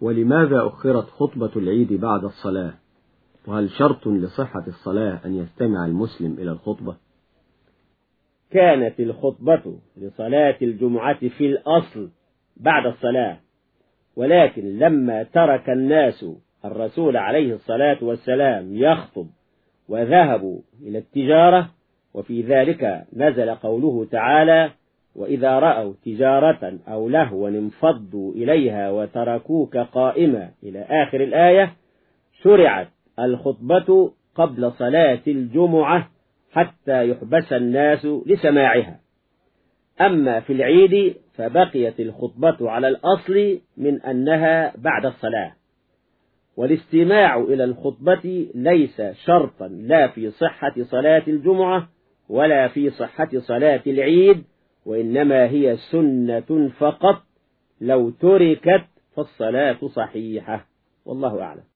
ولماذا أخرت خطبة العيد بعد الصلاة؟ وهل شرط لصحة الصلاة أن يستمع المسلم إلى الخطبة؟ كانت الخطبة لصلاة الجمعة في الأصل بعد الصلاة ولكن لما ترك الناس الرسول عليه الصلاة والسلام يخطب وذهبوا إلى التجارة وفي ذلك نزل قوله تعالى وإذا رأوا تجارة أو لهوا انفضوا إليها وتركوك قائمة إلى آخر الآية شرعت الخطبة قبل صلاة الجمعة حتى يحبس الناس لسماعها. أما في العيد فبقيت الخطبة على الأصل من أنها بعد الصلاة. والاستماع إلى الخطبة ليس شرطا لا في صحة صلاة الجمعة ولا في صحة صلاة العيد وإنما هي سنة فقط لو تركت فالصلاة صحيحة. والله أعلم.